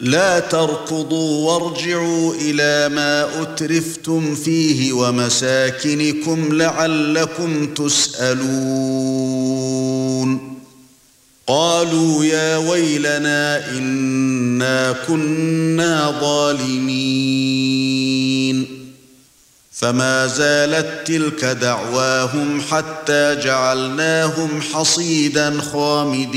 لا تركضوا وارجعوا إلى ما أترفتم فيه ومساكنكم لعلكم تسألون. قالوا يا ويلنا إنا كنا ظالمين. فما زالت تلك دعواهم حتى جعلناهم حصيدا خامدين.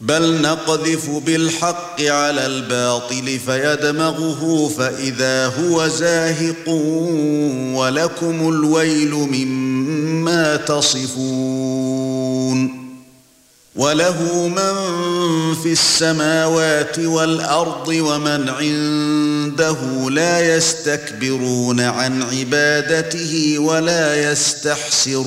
بل نقذف بالحق على الباطل فيدمغه فإذا هو زاهق ولكم الويل مما تصفون وله من في السماوات والأرض ومن عنده لا يستكبرون عن عبادته ولا يستحسرون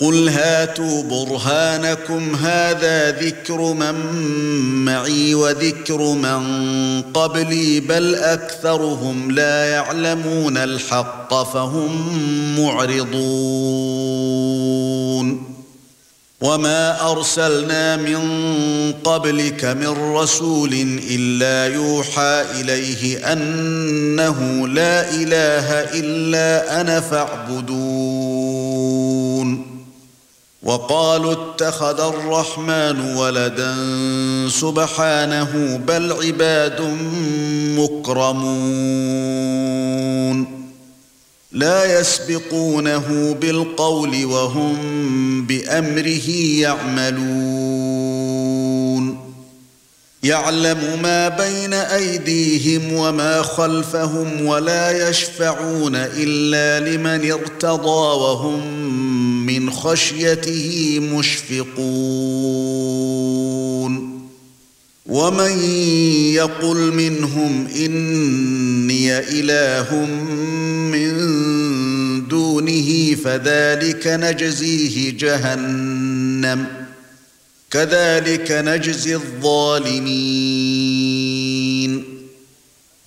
قل هاتوا برهانكم هذا ذكر من معي وذكر من قبلي بل اكثرهم لا يعلمون الحق فهم معرضون وما ارسلنا من قبلك من رسول الا يوحى اليه انه لا اله الا أنا فاعبدون وقالوا اتخذ الرحمن ولدا سبحانه بل عباد مكرمون. لا يسبقونه بالقول وهم بأمره يعملون. يعلم ما بين أيديهم وما خلفهم ولا يشفعون إلا لمن ارتضى وهم من خشيته مشفقون. ومن يقل منهم إني إله من دونه فذلك نجزيه جهنم. كذلك نجزي الظالمين.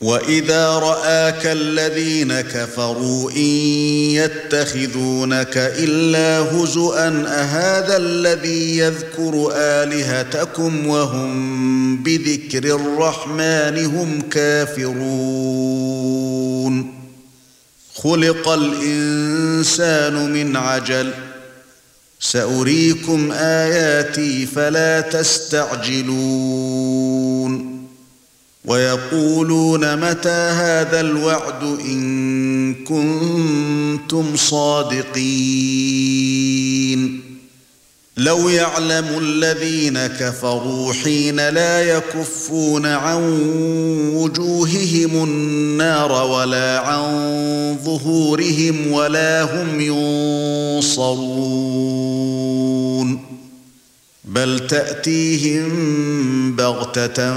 واذا راك الذين كفروا ان يتخذونك الا هزءا اهذا الذي يذكر الهتكم وهم بذكر الرحمن هم كافرون خلق الانسان من عجل ساريكم اياتي فلا تستعجلون ويقولون متى هذا الوعد إن كنتم صادقين؟ لو يعلم الذين كفروا حين لا يكفون عن وجوههم النار ولا عن ظهورهم ولا هم ينصرون. بل تأتيهم بغتة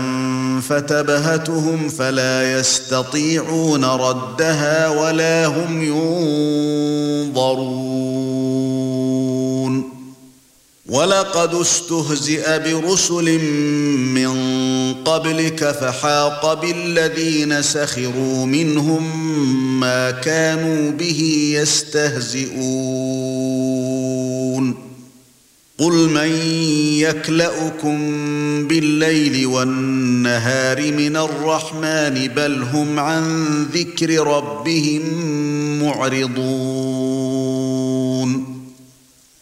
فتبهتهم فلا يستطيعون ردها ولا هم ينظرون. ولقد استهزئ برسل من قبلك فحاق بالذين سخروا منهم ما كانوا به يستهزئون. قل من يكلأكم بالليل والنهار من الرحمن بل هم عن ذكر ربهم معرضون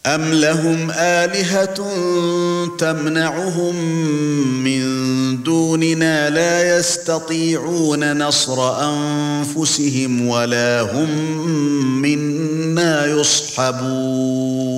أم لهم آلهة تمنعهم من دوننا لا يستطيعون نصر أنفسهم ولا هم منا يصحبون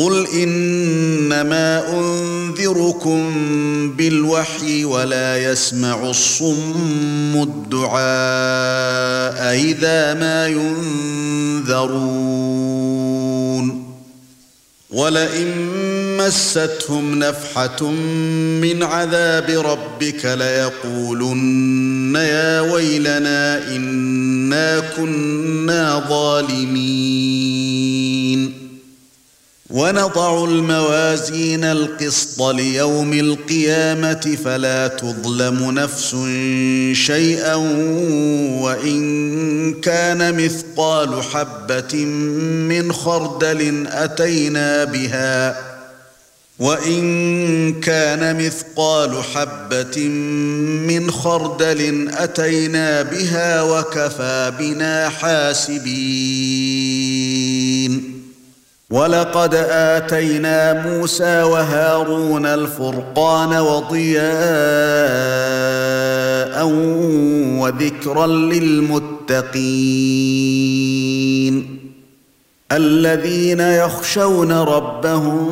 قل إنما أنذركم بالوحي ولا يسمع الصم الدعاء إذا ما ينذرون ولئن مستهم نفحة من عذاب ربك ليقولن يا ويلنا إنا كنا ظالمين ونضع الموازين القسط ليوم القيامة فلا تظلم نفس شيئا وإن كان مثقال حبة من خردل أتينا بها وإن كان مثقال حبة من خردل أتينا بها وكفى بنا حاسبين ولقد آتينا موسى وهارون الفرقان وضياء وذكرا للمتقين الذين يخشون ربهم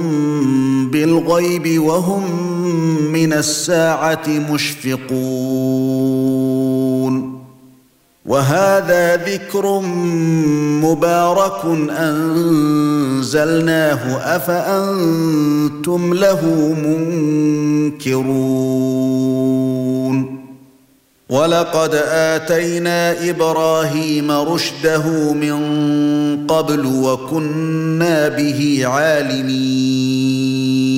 بالغيب وهم من الساعة مشفقون وهذا ذكر مبارك أنزلناه أفأنتم له منكرون؟ ولقد آتينا إبراهيم رشده من قبل وكنا به عالمين.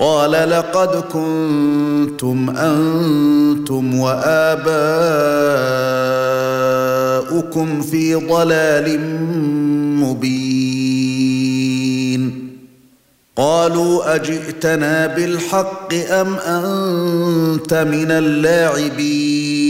قال لقد كنتم أنتم وآباؤكم في ضلال مبين. قالوا أجئتنا بالحق أم أنت من اللاعبين؟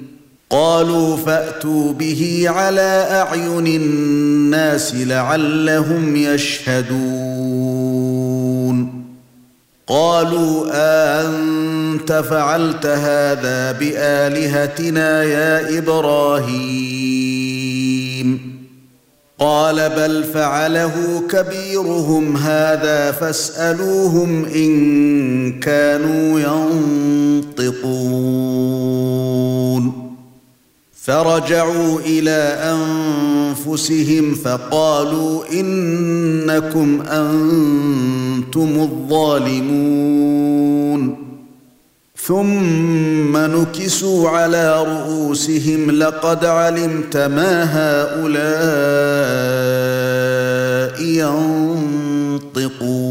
قالوا فأتوا به على أعين الناس لعلهم يشهدون. قالوا أنت فعلت هذا بآلهتنا يا إبراهيم. قال بل فعله كبيرهم هذا فاسألوهم إن كانوا ينطقون. فرجعوا إلى أنفسهم فقالوا إنكم أنتم الظالمون. ثم نكسوا على رؤوسهم لقد علمت ما هؤلاء ينطقون.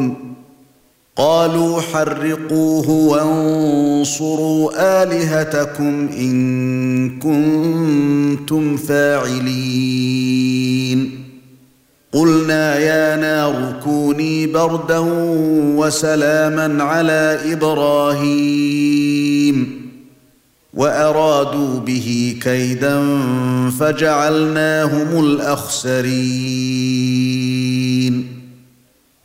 قالوا حرقوه وانصروا آلهتكم إن كنتم فاعلين. قلنا يا نار كوني بردا وسلاما على إبراهيم. وأرادوا به كيدا فجعلناهم الأخسرين.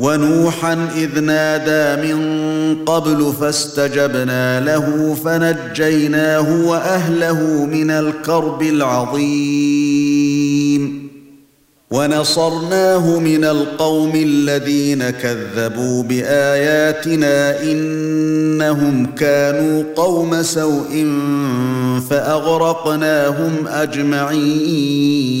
ونوحا إذ نادى من قبل فاستجبنا له فنجيناه وأهله من الكرب العظيم. ونصرناه من القوم الذين كذبوا بآياتنا إنهم كانوا قوم سوء فأغرقناهم أجمعين.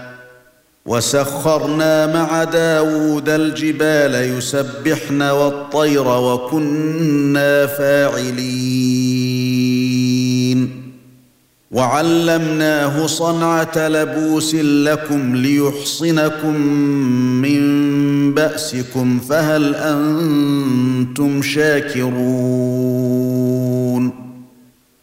وسخرنا مع داود الجبال يسبحن والطير وكنا فاعلين. وعلمناه صنعة لبوس لكم ليحصنكم من بأسكم فهل أنتم شاكرون؟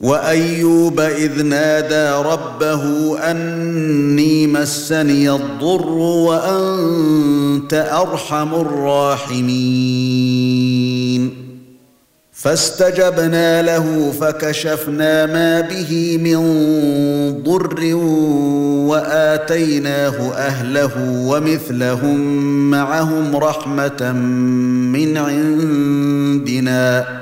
وأيوب إذ نادى ربه أني مسني الضر وأنت أرحم الراحمين. فاستجبنا له فكشفنا ما به من ضر وآتيناه أهله ومثلهم معهم رحمة من عندنا.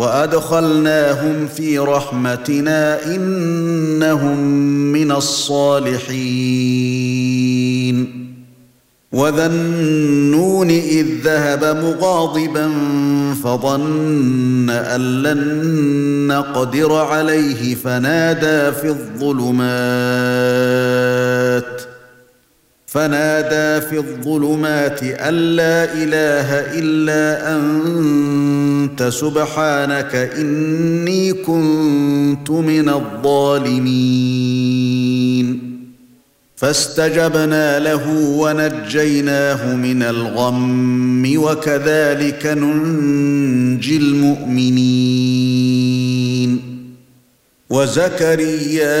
وأدخلناهم في رحمتنا إنهم من الصالحين. وذا النون إذ ذهب مغاضبا فظن أن لن نقدر عليه فنادى في الظلمات. فنادى في الظلمات أن لا إله إلا أنت سبحانك إني كنت من الظالمين. فاستجبنا له ونجيناه من الغم وكذلك ننجي المؤمنين. وزكريا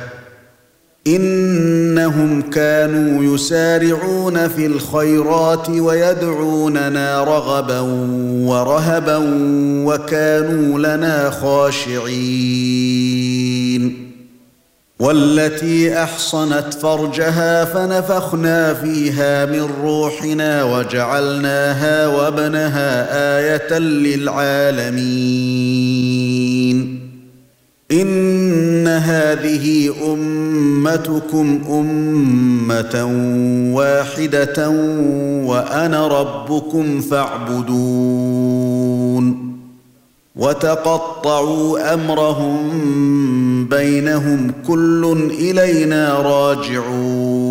إنهم كانوا يسارعون في الخيرات ويدعوننا رغبا ورهبا وكانوا لنا خاشعين. والتي أحصنت فرجها فنفخنا فيها من روحنا وجعلناها وابنها آية للعالمين. إن هذه أمتكم أمة واحدة وأنا ربكم فاعبدون وتقطعوا أمرهم بينهم كل إلينا راجعون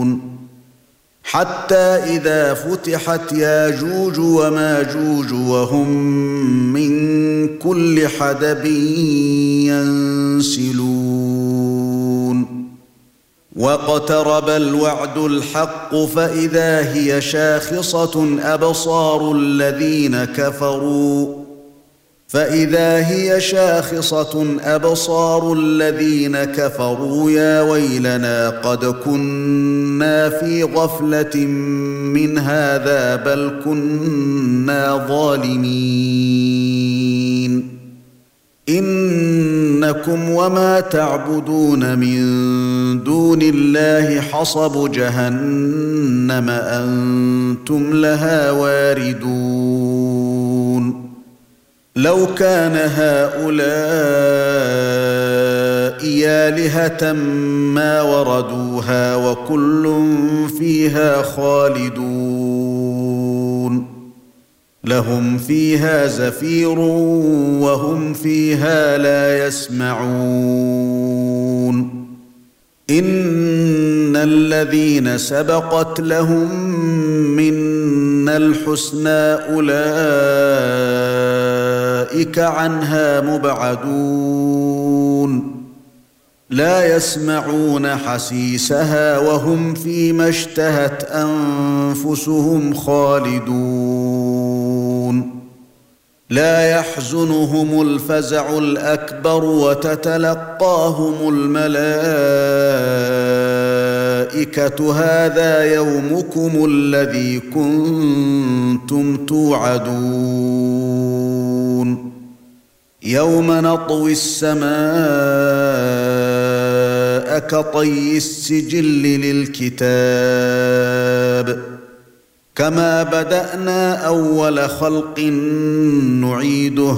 حتى إذا فتحت ياجوج وماجوج وهم من كل حدب ينسلون. واقترب الوعد الحق فإذا هي شاخصة أبصار الذين كفروا. فإذا هي شاخصة أبصار الذين كفروا يا ويلنا قد كنا في غفلة من هذا بل كنا ظالمين. إنكم وما تعبدون من دون الله حصب جهنم أنتم لها واردون. لو كان هؤلاء آلهة ما وردوها وكل فيها خالدون. لهم فيها زفير وهم فيها لا يسمعون. إن الذين سبقت لهم منا الحسنى أولئك عنها مبعدون. لا يسمعون حسيسها وهم فيما اشتهت أنفسهم خالدون. لا يحزنهم الفزع الأكبر وتتلقاهم الملائكه هذا يومكم الذي كنتم توعدون. يوم نطوي السماء كطي السجل للكتاب. كما بدأنا أول خلق نعيده.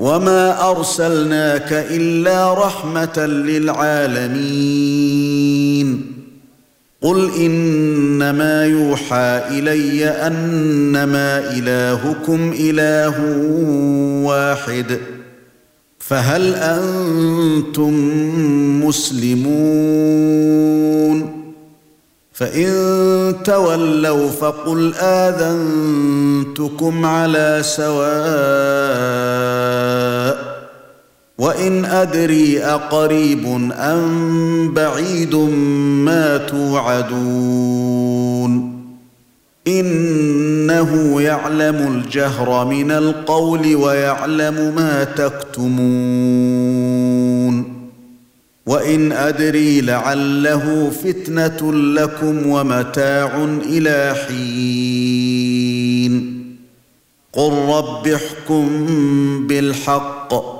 وما ارسلناك الا رحمه للعالمين قل انما يوحى الي انما الهكم اله واحد فهل أنتم مسلمون فان تولوا فقل اذنتكم على سواء وان ادري اقريب ام بعيد ما توعدون انه يعلم الجهر من القول ويعلم ما تكتمون وان ادري لعله فتنه لكم ومتاع إلى حين قل رب احكم بالحق